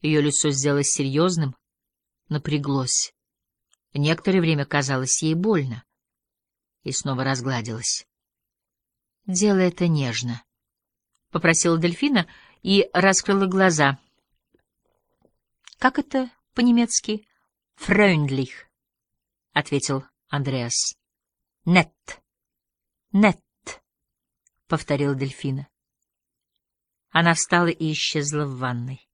Ее лицо сделалось серьезным, напряглось. Некоторое время казалось ей больно. И снова разгладилось. «Делай это нежно», — попросила Дельфина и раскрыла глаза. «Как это по-немецки?» «Фрeuндlich», — ответил Андреас. «Нет, нет», — повторила Дельфина. Она встала и исчезла в ванной.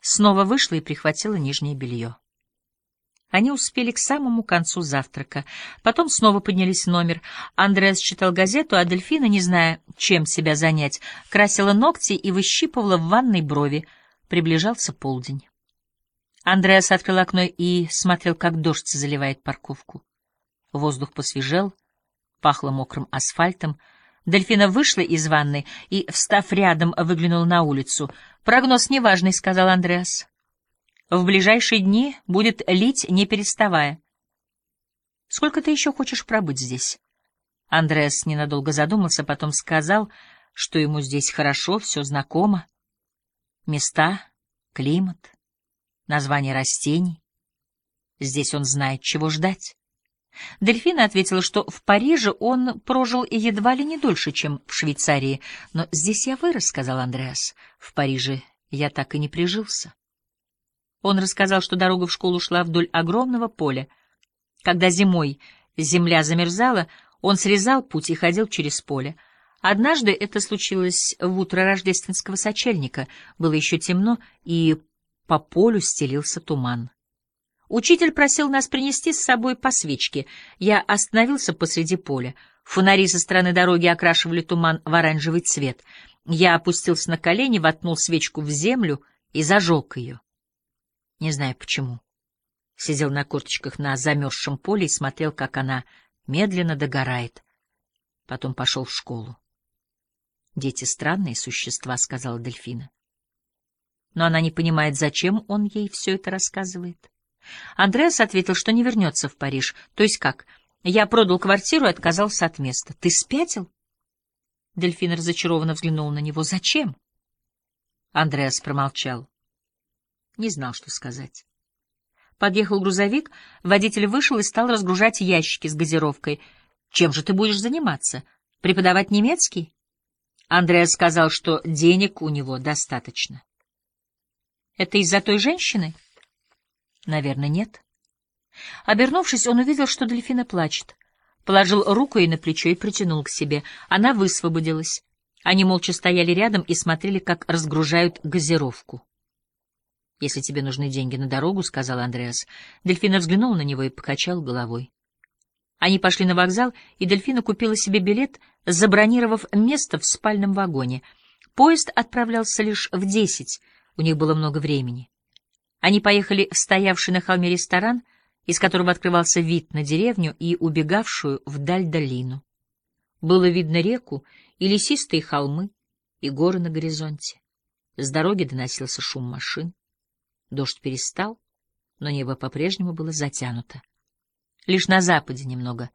Снова вышла и прихватила нижнее белье. Они успели к самому концу завтрака. Потом снова поднялись в номер. Андреас читал газету, а Дельфина, не зная, чем себя занять, красила ногти и выщипывала в ванной брови. Приближался полдень. Андреас открыл окно и смотрел, как дождь заливает парковку. Воздух посвежел, пахло мокрым асфальтом. Дельфина вышла из ванны и, встав рядом, выглянула на улицу. «Прогноз неважный», — сказал Андреас. В ближайшие дни будет лить, не переставая. Сколько ты еще хочешь пробыть здесь? Андреас ненадолго задумался, потом сказал, что ему здесь хорошо, все знакомо. Места, климат, название растений. Здесь он знает, чего ждать. Дельфина ответила, что в Париже он прожил едва ли не дольше, чем в Швейцарии. «Но здесь я вырос», — сказал Андреас. «В Париже я так и не прижился». Он рассказал, что дорога в школу шла вдоль огромного поля. Когда зимой земля замерзала, он срезал путь и ходил через поле. Однажды это случилось в утро рождественского сочельника. Было еще темно, и по полю стелился туман. Учитель просил нас принести с собой по свечке. Я остановился посреди поля. Фонари со стороны дороги окрашивали туман в оранжевый цвет. Я опустился на колени, воткнул свечку в землю и зажег ее. Не знаю почему. Сидел на корточках на замерзшем поле и смотрел, как она медленно догорает. Потом пошел в школу. «Дети — странные существа», — сказала Дельфина. Но она не понимает, зачем он ей все это рассказывает. Андреас ответил, что не вернется в Париж. То есть как? Я продал квартиру и отказался от места. Ты спятил? Дельфина разочарованно взглянула на него. Зачем? Андреас промолчал. Не знал, что сказать. Подъехал грузовик, водитель вышел и стал разгружать ящики с газировкой. «Чем же ты будешь заниматься? Преподавать немецкий?» Андреас сказал, что денег у него достаточно. «Это из-за той женщины?» «Наверное, нет». Обернувшись, он увидел, что Дельфина плачет. Положил руку ей на плечо и притянул к себе. Она высвободилась. Они молча стояли рядом и смотрели, как разгружают газировку. «Если тебе нужны деньги на дорогу», — сказал Андреас. Дельфина взглянула на него и покачал головой. Они пошли на вокзал, и Дельфина купила себе билет, забронировав место в спальном вагоне. Поезд отправлялся лишь в десять, у них было много времени. Они поехали в стоявший на холме ресторан, из которого открывался вид на деревню и убегавшую вдаль долину. Было видно реку и лесистые холмы, и горы на горизонте. С дороги доносился шум машин. Дождь перестал, но небо по-прежнему было затянуто. Лишь на западе немного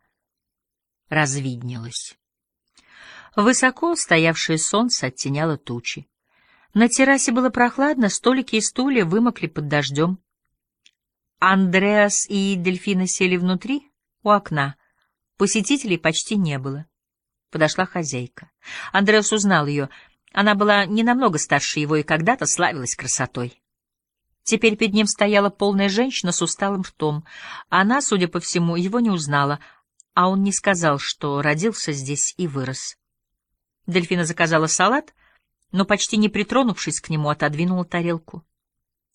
развиднелось. Высоко стоявшее солнце оттеняло тучи. На террасе было прохладно, столики и стулья вымокли под дождем. Андреас и Дельфина сели внутри, у окна. Посетителей почти не было. Подошла хозяйка. Андреас узнал ее. Она была не намного старше его и когда-то славилась красотой. Теперь перед ним стояла полная женщина с усталым ртом. Она, судя по всему, его не узнала, а он не сказал, что родился здесь и вырос. Дельфина заказала салат, но, почти не притронувшись к нему, отодвинула тарелку.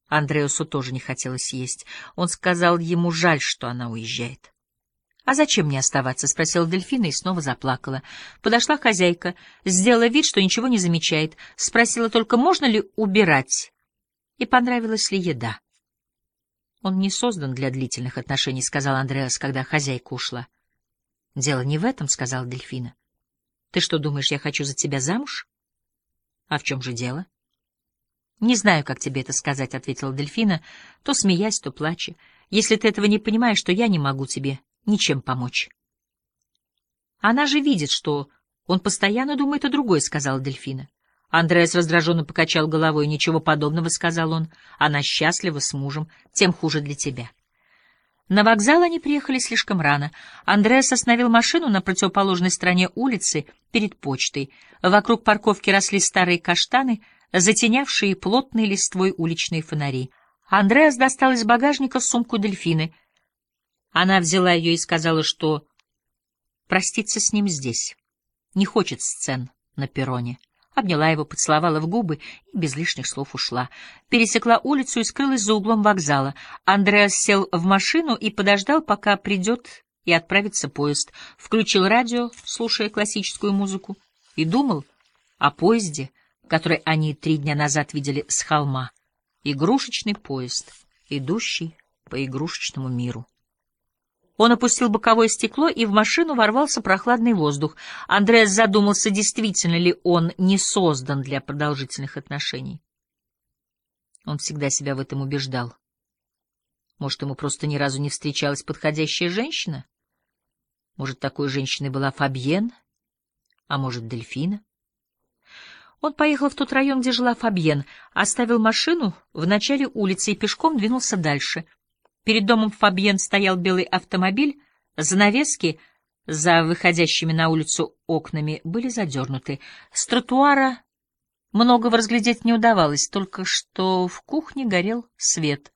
Андреусу тоже не хотелось есть. Он сказал ему жаль, что она уезжает. — А зачем мне оставаться? — спросила Дельфина и снова заплакала. Подошла хозяйка, сделала вид, что ничего не замечает, спросила только, можно ли убирать и понравилась ли еда. «Он не создан для длительных отношений», — сказал Андреас, когда хозяйка ушла. «Дело не в этом», — сказала Дельфина. «Ты что, думаешь, я хочу за тебя замуж?» «А в чем же дело?» «Не знаю, как тебе это сказать», — ответила Дельфина, то смеясь, то плача. «Если ты этого не понимаешь, то я не могу тебе ничем помочь». «Она же видит, что он постоянно думает о другой», — сказала Дельфина. Андреас раздраженно покачал головой. «Ничего подобного», — сказал он. «Она счастлива с мужем, тем хуже для тебя». На вокзал они приехали слишком рано. Андреас остановил машину на противоположной стороне улицы, перед почтой. Вокруг парковки росли старые каштаны, затенявшие плотной листвой уличные фонари. Андреас достал из багажника сумку дельфины. Она взяла ее и сказала, что проститься с ним здесь. Не хочет сцен на перроне обняла его, поцеловала в губы и без лишних слов ушла. Пересекла улицу и скрылась за углом вокзала. Андреас сел в машину и подождал, пока придет и отправится поезд. Включил радио, слушая классическую музыку, и думал о поезде, который они три дня назад видели с холма. Игрушечный поезд, идущий по игрушечному миру. Он опустил боковое стекло, и в машину ворвался прохладный воздух. Андреас задумался, действительно ли он не создан для продолжительных отношений. Он всегда себя в этом убеждал. Может, ему просто ни разу не встречалась подходящая женщина? Может, такой женщиной была Фабьен, а может, Дельфина? Он поехал в тот район, где жила Фабьен, оставил машину в начале улицы и пешком двинулся дальше — Перед домом Фабьен стоял белый автомобиль, занавески за выходящими на улицу окнами были задернуты. С тротуара многого разглядеть не удавалось, только что в кухне горел свет.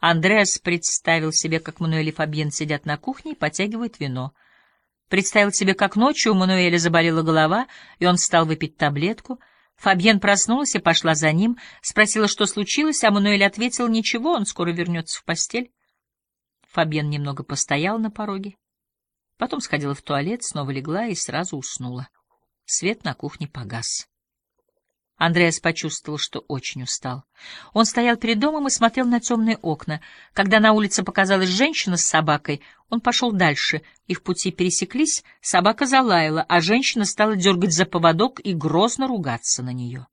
Андреас представил себе, как Мануэль и Фабьен сидят на кухне и потягивают вино. Представил себе, как ночью у Мануэля заболела голова, и он стал выпить таблетку — Фабьен проснулась и пошла за ним, спросила, что случилось, а Мануэль ответил, ничего, он скоро вернется в постель. Фабьен немного постоял на пороге, потом сходила в туалет, снова легла и сразу уснула. Свет на кухне погас. Андреас почувствовал, что очень устал. Он стоял перед домом и смотрел на темные окна. Когда на улице показалась женщина с собакой, он пошел дальше. Их пути пересеклись, собака залаяла, а женщина стала дергать за поводок и грозно ругаться на нее.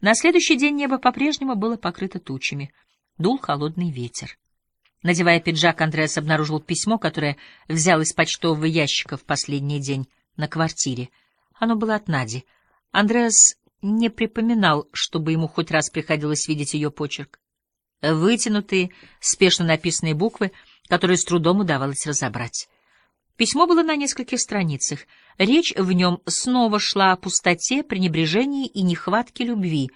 На следующий день небо по-прежнему было покрыто тучами. Дул холодный ветер. Надевая пиджак, Андреас обнаружил письмо, которое взял из почтового ящика в последний день на квартире. Оно было от Нади — Андреас не припоминал, чтобы ему хоть раз приходилось видеть ее почерк. Вытянутые, спешно написанные буквы, которые с трудом удавалось разобрать. Письмо было на нескольких страницах. Речь в нем снова шла о пустоте, пренебрежении и нехватке любви.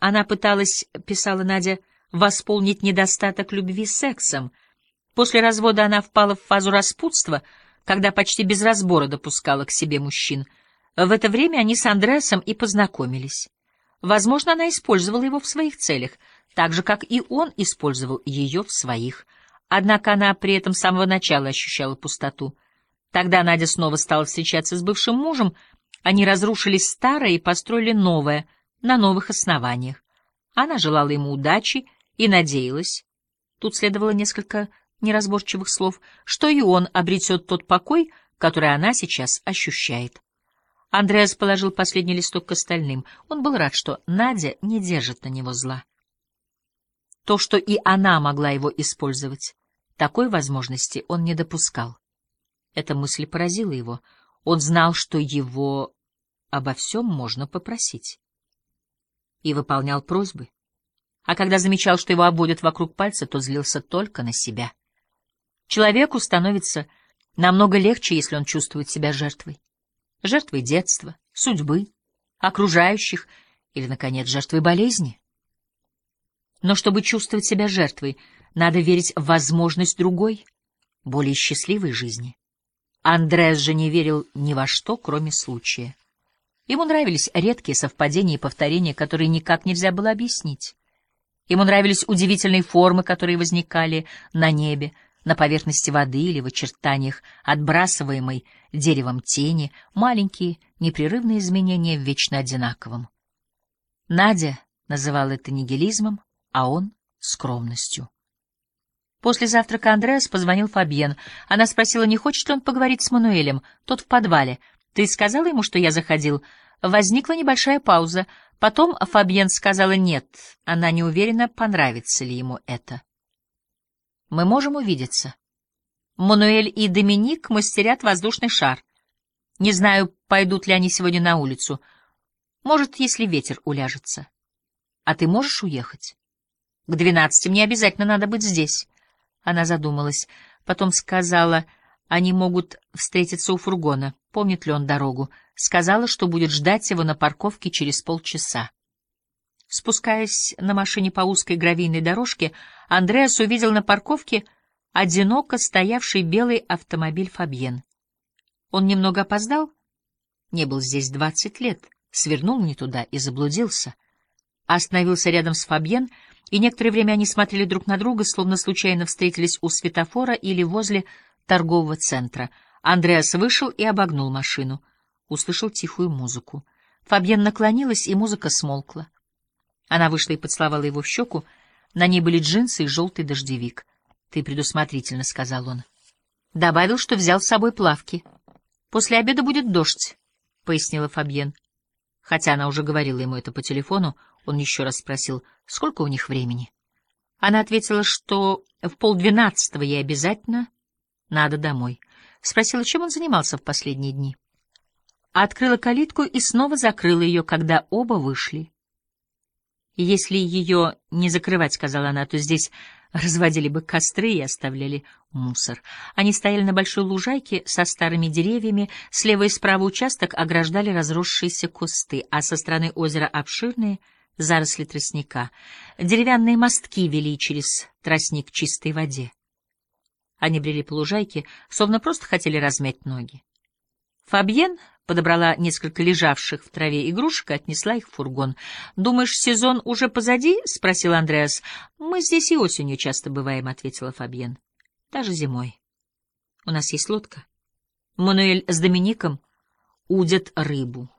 Она пыталась, писала Надя, восполнить недостаток любви сексом. После развода она впала в фазу распутства, когда почти без разбора допускала к себе мужчин — в это время они с Андреасом и познакомились. Возможно, она использовала его в своих целях, так же, как и он использовал ее в своих. Однако она при этом с самого начала ощущала пустоту. Тогда Надя снова стала встречаться с бывшим мужем, они разрушили старое и построили новое, на новых основаниях. Она желала ему удачи и надеялась, тут следовало несколько неразборчивых слов, что и он обретет тот покой, который она сейчас ощущает. Андреас положил последний листок к остальным. Он был рад, что Надя не держит на него зла. То, что и она могла его использовать, такой возможности он не допускал. Эта мысль поразила его. Он знал, что его обо всем можно попросить. И выполнял просьбы. А когда замечал, что его обводят вокруг пальца, то злился только на себя. Человеку становится намного легче, если он чувствует себя жертвой жертвой детства, судьбы, окружающих или, наконец, жертвой болезни. Но чтобы чувствовать себя жертвой, надо верить в возможность другой, более счастливой жизни. Андреас же не верил ни во что, кроме случая. Ему нравились редкие совпадения и повторения, которые никак нельзя было объяснить. Ему нравились удивительные формы, которые возникали на небе, на поверхности воды или в очертаниях отбрасываемой деревом тени, маленькие непрерывные изменения в вечно одинаковом. Надя называла это нигилизмом, а он — скромностью. После завтрака Андреас позвонил Фабьен. Она спросила, не хочет ли он поговорить с Мануэлем. Тот в подвале. «Ты сказала ему, что я заходил?» Возникла небольшая пауза. Потом Фабьен сказала «нет». Она не уверена, понравится ли ему это. Мы можем увидеться. Мануэль и Доминик мастерят воздушный шар. Не знаю, пойдут ли они сегодня на улицу. Может, если ветер уляжется. А ты можешь уехать? К двенадцати мне обязательно надо быть здесь. Она задумалась, потом сказала, они могут встретиться у фургона. Помнит ли он дорогу? Сказала, что будет ждать его на парковке через полчаса. Спускаясь на машине по узкой гравийной дорожке, Андреас увидел на парковке одиноко стоявший белый автомобиль Фабьен. Он немного опоздал, не был здесь двадцать лет, свернул не туда и заблудился. Остановился рядом с Фабьен, и некоторое время они смотрели друг на друга, словно случайно встретились у светофора или возле торгового центра. Андреас вышел и обогнул машину. Услышал тихую музыку. Фабьен наклонилась, и музыка смолкла. Она вышла и поцеловала его в щеку. На ней были джинсы и желтый дождевик. — Ты предусмотрительно, — сказал он. Добавил, что взял с собой плавки. — После обеда будет дождь, — пояснила Фабьен. Хотя она уже говорила ему это по телефону, он еще раз спросил, сколько у них времени. Она ответила, что в полдвенадцатого ей обязательно надо домой. Спросила, чем он занимался в последние дни. Открыла калитку и снова закрыла ее, когда оба вышли. Если ее не закрывать, — сказала она, — то здесь разводили бы костры и оставляли мусор. Они стояли на большой лужайке со старыми деревьями, слева и справа участок ограждали разросшиеся кусты, а со стороны озера обширные заросли тростника. Деревянные мостки вели через тростник чистой воде. Они брели по лужайке, словно просто хотели размять ноги. Фабьен подобрала несколько лежавших в траве игрушек и отнесла их в фургон. «Думаешь, сезон уже позади?» — спросил Андреас. «Мы здесь и осенью часто бываем», — ответила Фабьен. «Даже зимой. У нас есть лодка. Мануэль с Домиником удят рыбу.